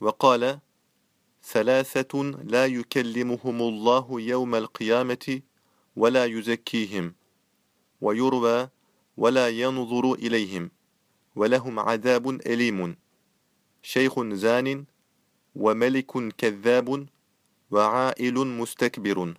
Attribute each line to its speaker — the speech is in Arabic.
Speaker 1: وقال ثلاثة لا يكلمهم الله يوم القيامة ولا يزكيهم ويروى ولا ينظر إليهم ولهم عذاب أليم. شيخ زان وملك كذاب وعائل مستكبر.